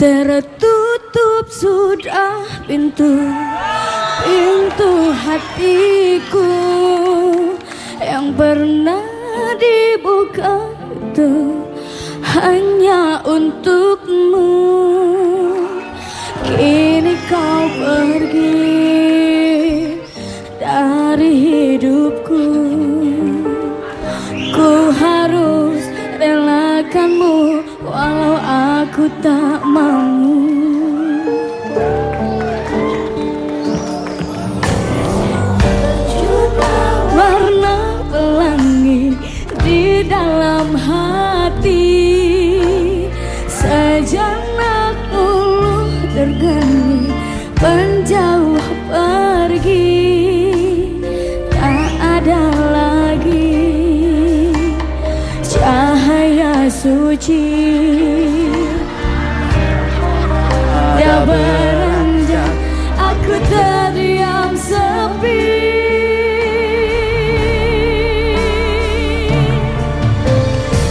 Tertutup sudah pintu Pintu hatiku Yang pernah dibuka itu Hanya untukmu. Kini kau pergi Dari hidupku. Ku harus relakanmu Walau aku tak mau cahaya suci. Dia beranjak aku terdiam sepi.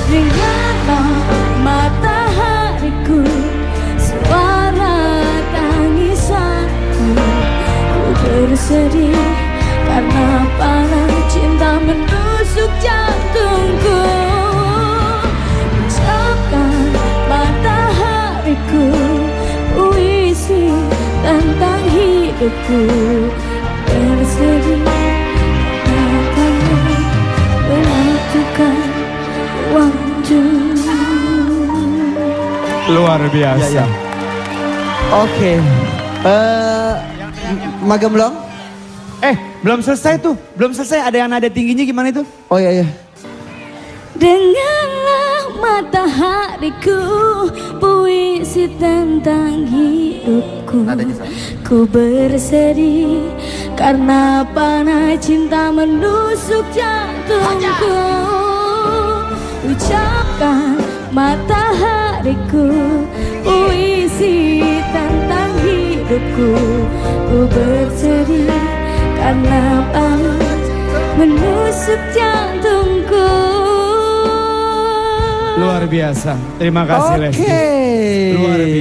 Dengarlah matahariku Suara tangisanku. Ku bersedih Karena panas cinta menusuk jantungku hidupku Bersedih Karena kamu menentukan waktu Luar biasa. Ya, ya. Oke. Eh, magang belum? Eh, belum selesai tuh. Belum selesai. Ada yang nada tingginya gimana itu? Oh iya iya. Dengarlah matahariku Puisi tentang Ku bersedih Karena panas cinta menusuk jantungku Ucapkan matahariku Puisi tentang hidupku Ku bersedih Karena panas menusuk jantungku Luar biasa. Terima kasih Oke. Lesti. Luar biasa.